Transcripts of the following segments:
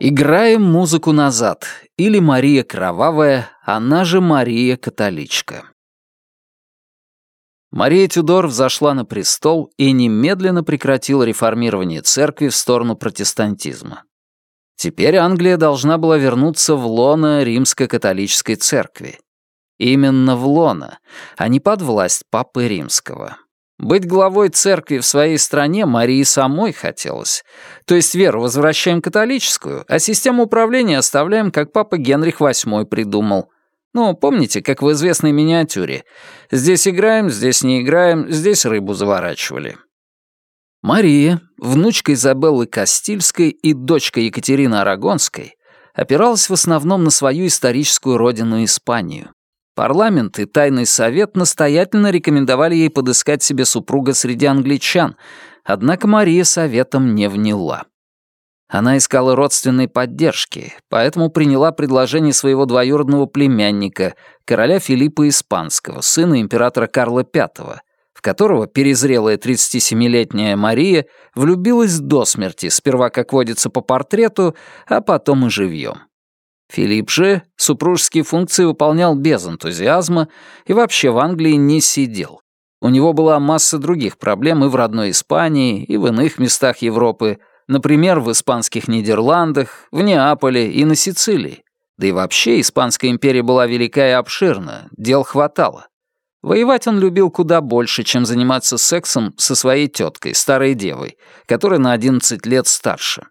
Играем музыку назад. Или Мария Кровавая, она же Мария Католичка. Мария Тюдор взошла на престол и немедленно прекратила реформирование церкви в сторону протестантизма. Теперь Англия должна была вернуться в лоно римско-католической церкви. Именно в лоно, а не под власть Папы Римского. Быть главой церкви в своей стране Марии самой хотелось. То есть веру возвращаем католическую, а систему управления оставляем, как папа Генрих VIII придумал. Ну, помните, как в известной миниатюре. Здесь играем, здесь не играем, здесь рыбу заворачивали. Мария, внучка Изабеллы Кастильской и дочка Екатерины Арагонской, опиралась в основном на свою историческую родину Испанию. Парламент и Тайный совет настоятельно рекомендовали ей подыскать себе супруга среди англичан, однако Мария советом не вняла. Она искала родственной поддержки, поэтому приняла предложение своего двоюродного племянника, короля Филиппа Испанского, сына императора Карла V, в которого перезрелая 37-летняя Мария влюбилась до смерти, сперва, как водится, по портрету, а потом и живьем. Филипп же супружеские функции выполнял без энтузиазма и вообще в Англии не сидел. У него была масса других проблем и в родной Испании, и в иных местах Европы, например, в испанских Нидерландах, в Неаполе и на Сицилии. Да и вообще Испанская империя была велика и обширна, дел хватало. Воевать он любил куда больше, чем заниматься сексом со своей теткой, старой девой, которая на 11 лет старше.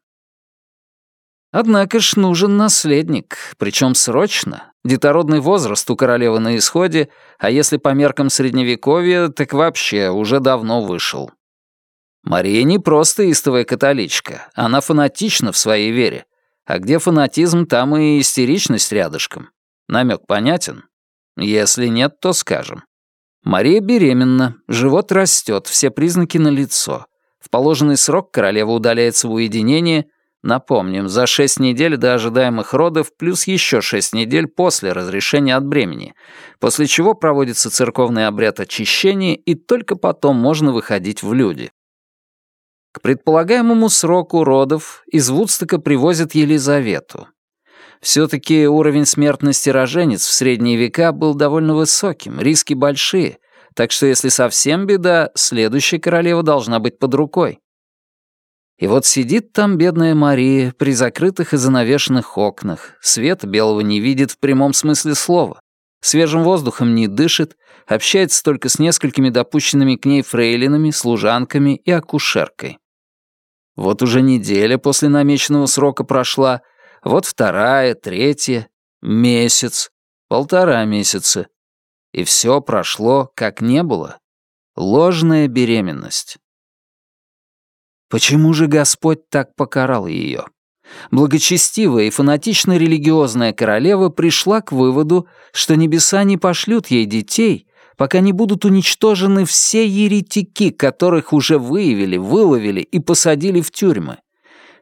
Однако ж нужен наследник, причем срочно. Детородный возраст у королевы на исходе, а если по меркам средневековья, так вообще уже давно вышел. Мария не просто истовая католичка, она фанатична в своей вере. А где фанатизм, там и истеричность рядышком. Намек понятен? Если нет, то скажем. Мария беременна, живот растет, все признаки налицо. В положенный срок королева удаляется в уединение, Напомним, за 6 недель до ожидаемых родов плюс еще 6 недель после разрешения от бремени, после чего проводится церковный обряд очищения и только потом можно выходить в люди. К предполагаемому сроку родов из Вудстока привозят Елизавету. Все-таки уровень смертности роженец в средние века был довольно высоким, риски большие, так что если совсем беда, следующая королева должна быть под рукой. И вот сидит там бедная Мария при закрытых и занавешенных окнах, света белого не видит в прямом смысле слова, свежим воздухом не дышит, общается только с несколькими допущенными к ней фрейлинами, служанками и акушеркой. Вот уже неделя после намеченного срока прошла, вот вторая, третья, месяц, полтора месяца. И все прошло, как не было. Ложная беременность. Почему же Господь так покарал ее? Благочестивая и фанатично религиозная королева пришла к выводу, что небеса не пошлют ей детей, пока не будут уничтожены все еретики, которых уже выявили, выловили и посадили в тюрьмы.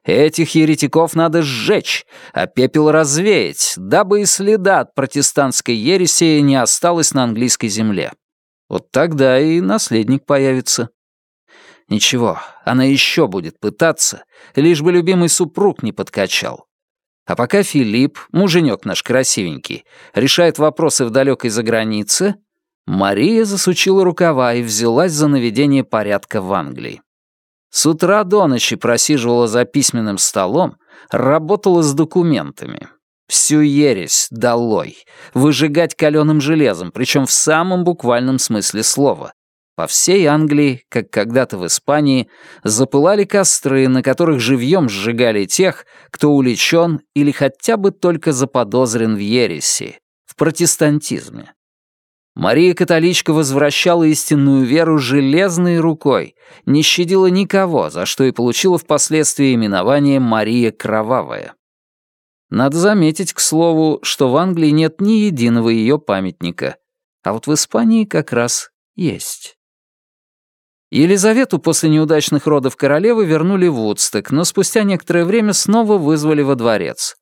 Этих еретиков надо сжечь, а пепел развеять, дабы и следа от протестантской ереси не осталось на английской земле. Вот тогда и наследник появится. Ничего, она еще будет пытаться, лишь бы любимый супруг не подкачал. А пока Филипп, муженек наш красивенький, решает вопросы в далекой загранице, Мария засучила рукава и взялась за наведение порядка в Англии. С утра до ночи просиживала за письменным столом, работала с документами. Всю ересь долой, выжигать каленым железом, причем в самом буквальном смысле слова. По всей Англии, как когда-то в Испании, запылали костры, на которых живьем сжигали тех, кто уличен или хотя бы только заподозрен в ереси, в протестантизме. Мария-католичка возвращала истинную веру железной рукой, не щадила никого, за что и получила впоследствии именование Мария Кровавая. Надо заметить, к слову, что в Англии нет ни единого ее памятника, а вот в Испании как раз есть. Елизавету после неудачных родов королевы вернули в Вудсток, но спустя некоторое время снова вызвали во дворец.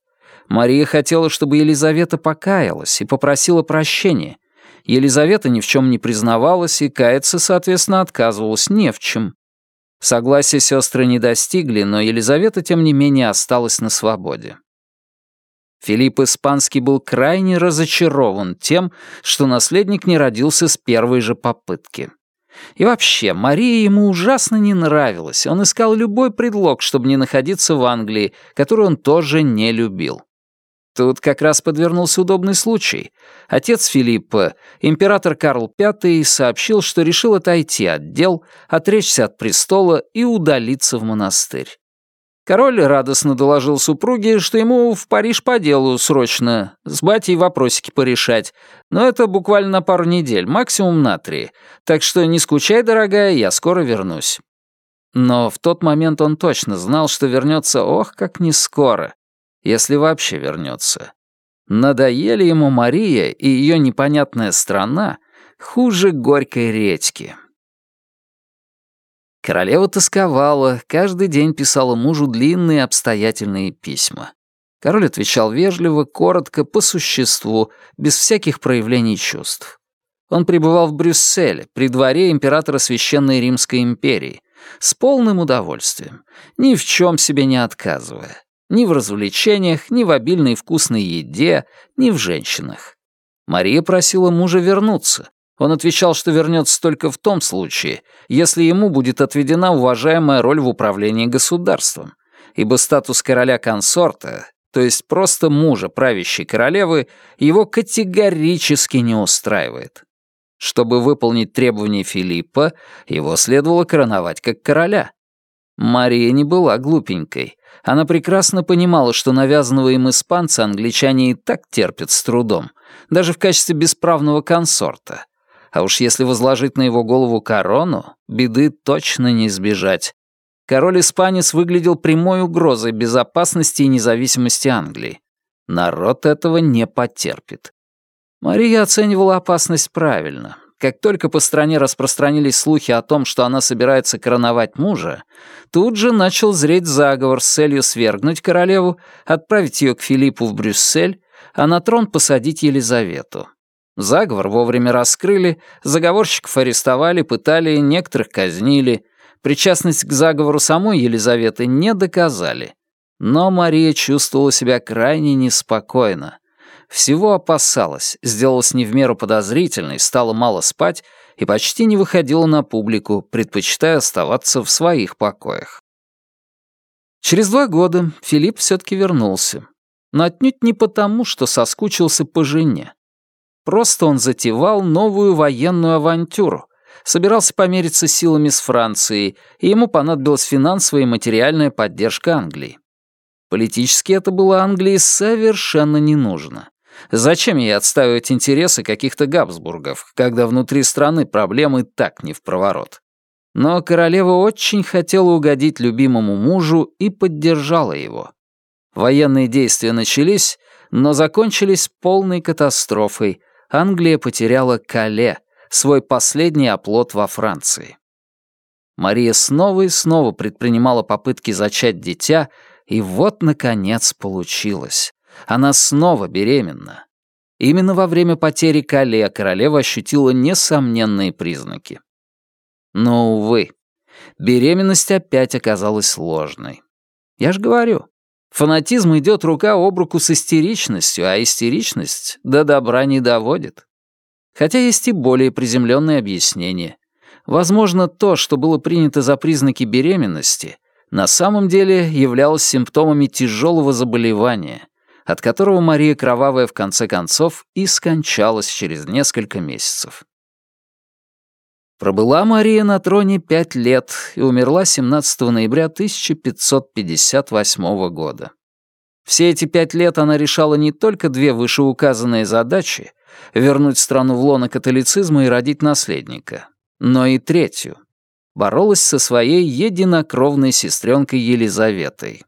Мария хотела, чтобы Елизавета покаялась и попросила прощения. Елизавета ни в чем не признавалась и каяться, соответственно, отказывалась не в чем. Согласия сестры не достигли, но Елизавета, тем не менее, осталась на свободе. Филипп Испанский был крайне разочарован тем, что наследник не родился с первой же попытки. И вообще, Мария ему ужасно не нравилась. Он искал любой предлог, чтобы не находиться в Англии, которую он тоже не любил. Тут как раз подвернулся удобный случай. Отец Филиппа, император Карл V, сообщил, что решил отойти от дел, отречься от престола и удалиться в монастырь. Король радостно доложил супруге, что ему в Париж по делу срочно, с батей вопросики порешать. Но это буквально пару недель, максимум на три. Так что не скучай, дорогая, я скоро вернусь. Но в тот момент он точно знал, что вернется ох, как не скоро, если вообще вернется. Надоели ему Мария и ее непонятная страна хуже горькой редьки. Королева тосковала, каждый день писала мужу длинные обстоятельные письма. Король отвечал вежливо, коротко, по существу, без всяких проявлений чувств. Он пребывал в Брюсселе, при дворе императора Священной Римской империи, с полным удовольствием, ни в чем себе не отказывая. Ни в развлечениях, ни в обильной вкусной еде, ни в женщинах. Мария просила мужа вернуться, он отвечал, что вернется только в том случае, если ему будет отведена уважаемая роль в управлении государством, ибо статус короля-консорта, то есть просто мужа правящей королевы, его категорически не устраивает. Чтобы выполнить требования Филиппа, его следовало короновать как короля. Мария не была глупенькой. Она прекрасно понимала, что навязанного им испанца англичане и так терпят с трудом, даже в качестве бесправного консорта, а уж если возложить на его голову корону, беды точно не избежать. Король-испанец выглядел прямой угрозой безопасности и независимости Англии. Народ этого не потерпит. Мария оценивала опасность правильно. Как только по стране распространились слухи о том, что она собирается короновать мужа, тут же начал зреть заговор с целью свергнуть королеву, отправить ее к Филиппу в Брюссель, а на трон посадить Елизавету. Заговор вовремя раскрыли, заговорщиков арестовали, пытали, некоторых казнили. Причастность к заговору самой Елизаветы не доказали. Но Мария чувствовала себя крайне неспокойно. Всего опасалась, сделалась не в меру подозрительной, стала мало спать и почти не выходила на публику, предпочитая оставаться в своих покоях. Через два года Филипп все-таки вернулся. Но отнюдь не потому, что соскучился по жене. Просто он затевал новую военную авантюру, собирался помериться силами с Францией, и ему понадобилась финансовая и материальная поддержка Англии. Политически это было Англии совершенно не нужно. Зачем ей отстаивать интересы каких-то Габсбургов, когда внутри страны проблемы так не в проворот? Но королева очень хотела угодить любимому мужу и поддержала его. Военные действия начались, но закончились полной катастрофой — Англия потеряла Кале, свой последний оплот во Франции. Мария снова и снова предпринимала попытки зачать дитя, и вот, наконец, получилось. Она снова беременна. Именно во время потери Кале королева ощутила несомненные признаки. Но, увы, беременность опять оказалась ложной. Я же говорю, Фанатизм идет рука об руку с истеричностью, а истеричность до добра не доводит. Хотя есть и более приземленные объяснения. Возможно, то, что было принято за признаки беременности, на самом деле являлось симптомами тяжелого заболевания, от которого Мария Кровавая в конце концов и скончалась через несколько месяцев. Пробыла Мария на троне пять лет и умерла 17 ноября 1558 года. Все эти пять лет она решала не только две вышеуказанные задачи — вернуть страну в лоно католицизма и родить наследника, но и третью — боролась со своей единокровной сестренкой Елизаветой.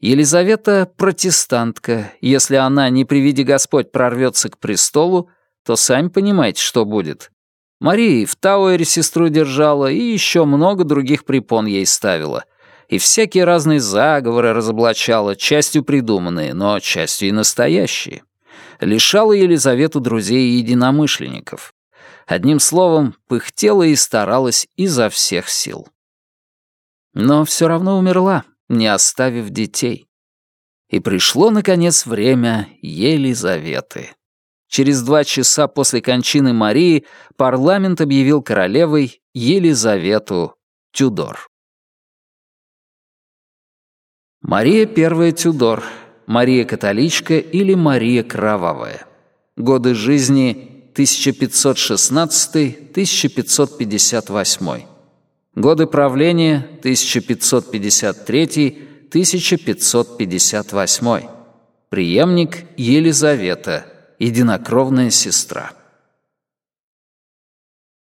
Елизавета — протестантка, если она, не при виде Господь, прорвется к престолу, то сами понимаете, что будет — Мария в Тауэре сестру держала и еще много других препон ей ставила. И всякие разные заговоры разоблачала, частью придуманные, но частью и настоящие. Лишала Елизавету друзей и единомышленников. Одним словом, пыхтела и старалась изо всех сил. Но все равно умерла, не оставив детей. И пришло, наконец, время Елизаветы. Через два часа после кончины Марии парламент объявил королевой Елизавету Тюдор. Мария I Тюдор, Мария Католичка или Мария Кровавая. Годы жизни 1516-1558. Годы правления 1553-1558. Приемник Елизавета, единокровная сестра.